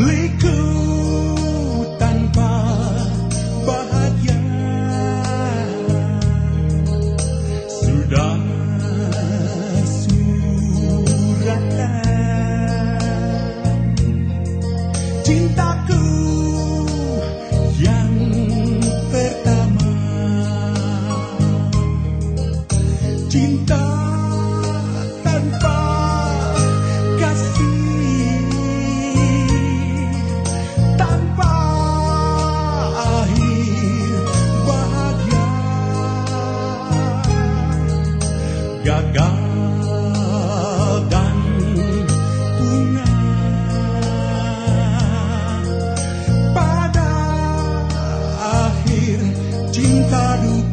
Liku tanpa bahagia. Sudah suratan Cintaku yang pertama. Cinta cinta duka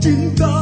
cinta